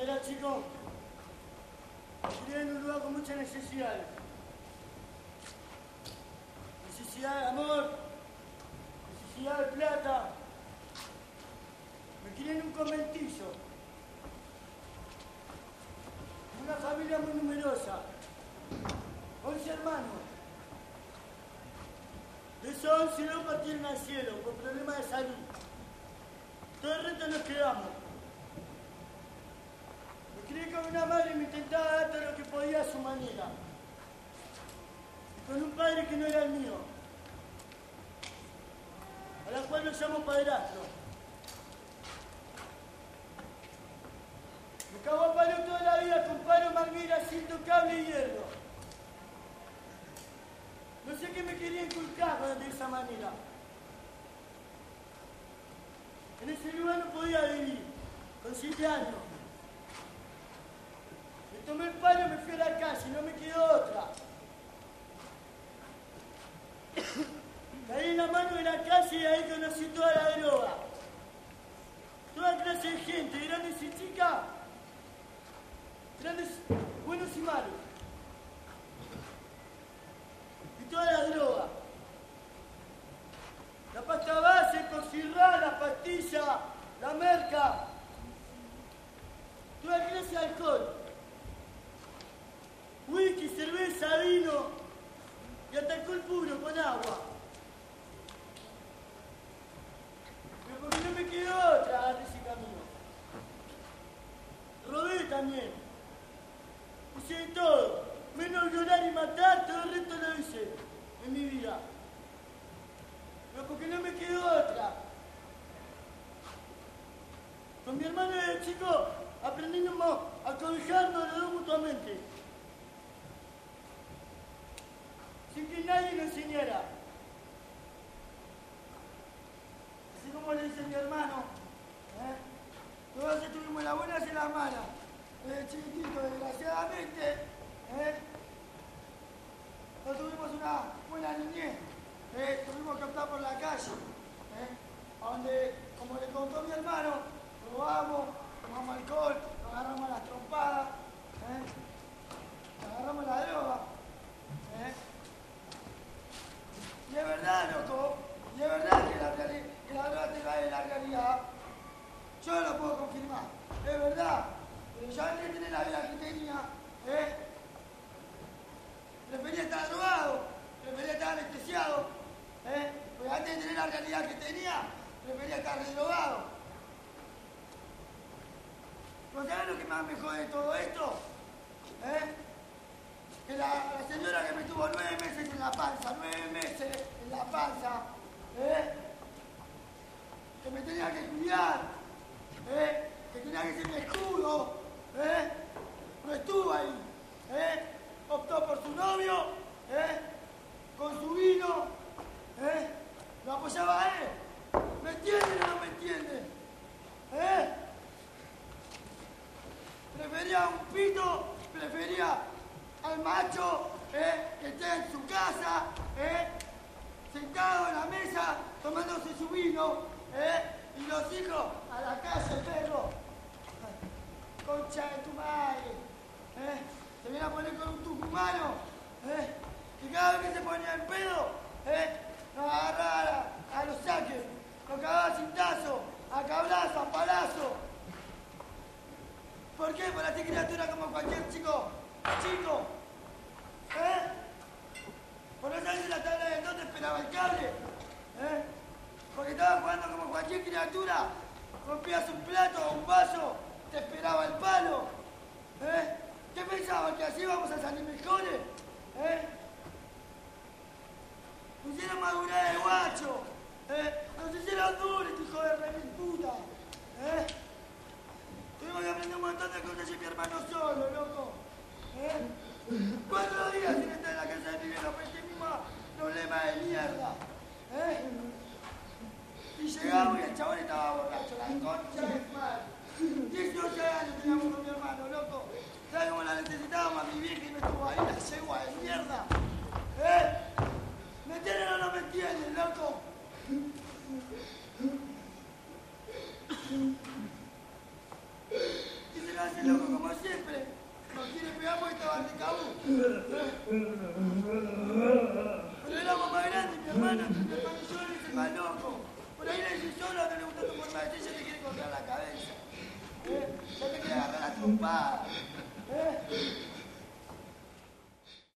era chico, me crié en un lugar con muchas necesidades. Necesidad de amor, necesidad de plata. Me crié un conventillo. Una familia muy numerosa. 11 hermanos. De esos 11 no partieron al cielo por problemas de salud. Todo el resto nos quedamos. Crié con una madre me intentaba dar todo lo que podía a su manera. Con un padre que no era el mío. A la cual lo llamo padrastro. Me cagó a palo toda la vida con palo, manguera, haciendo cable y hierro. No sé qué me quería inculcar de esa manera. En ese lugar no podía vivir, con siete años. Tomé el palo y me fui a la calle, no me quedó otra. Caí en la mano de la calle y ahí conocí toda la droga. Toda clase de gente, grandes y chicas, grandes, buenos y malos. Y toda la droga. La pasta base, el la pastilla, la merca. Toda clase de alcohol. Whisky, cerveza, vino y hasta alcohol puro con agua. Pero porque no me quedó otra agarré ese camino. Rodé también. Hice de todo. Menos violar y matar, todo el resto lo hice en mi vida. Pero porque no me quedó otra. Con mi hermano de chico aprendimos a cobijarnos los dos mutuamente. Sin nadie nos enseñara. Así como le dice mi hermano, ¿eh? todos estuvimos en las buenas y en las malas. Desde chiquitito, desgraciadamente, ¿eh? no tuvimos una buena niñez. ¿eh? Tuvimos que optar por la calle. ¿eh? Donde, como le contó mi hermano, robamos, tomamos alcohol, nos agarramos las trompadas, ¿eh? nos agarramos la droga. ¿eh? Y es verdad, es verdad que la, que la droga te trae la realidad. Yo lo puedo confirmar, es verdad. Pero yo antes de tener la vida que tenía, prefería estar drogado, prefería estar anestesiado, ¿eh? Porque antes de tener la realidad que tenía, prefería estar redrogado. ¿No sabes lo que más me jode de todo esto? Que la, la señora que me tuvo nueve meses en la panza, nueve meses en la panza, tenía que cuidar, ¿eh? Que tenía que ser mi escudo, ¿eh? No estuvo ahí, ¿eh? Optó por su novio. Con su vino. Lo apoyaba a él. ¿Me entienden o no me entienden? Prefería un pito, prefería al macho que esté en su casa, sentado en la mesa, tomándose su vino, ¿eh? y los hijos a la calle, perro. Concha de tu madre. ¿eh? Se viene a poner con un tucumano, ¿eh? que cada vez que se ponía en pedo, ¿eh? nos agarraba a, los saques, nos cagaba cintazo, a cablazo, a palazo. ¿Por qué? Por así criatura como cualquier chico, chico. ¿Eh? Por no la tabla de te esperaba el cable. ¿Eh? Porque estaba jugando como cualquier criatura. Rompías un plato o un vaso, te esperaba el palo. ¿Eh? ¿Qué pensabas? ¿Que así vamos a salir mejores? ¿Eh? Nos hicieron madurar de guacho. ¿Eh? Nos hicieron duros, hijo de remil puta. ¿Eh? Tuvimos que aprender un montón de cosas y mi hermano solo, loco. ¿Eh? Cuatro días sin estar en la casa de mi viejo por este mismo problema de mierda. ¿Eh? Y llegamos y el chabón estaba borracho, la concha de su madre. 18 años teníamos con mi hermano, loco. ¿Sabes cómo la necesitábamos a mi vieja y me estuvo ahí la yegua de mierda? ¿Eh? ¿Me entienden o no me entienden, loco? Y se lo hace loco como siempre. Nos quiere pegar porque estaba de cabú. Pero éramos más grande, mi hermano, mi hermano solo es el más loco. Por ahí le decís solo, no le gusta tu forma de ser, ya te quiere cortar la cabeza. ¿Eh? Ya te quiere agarrar la trompada. ¿Eh?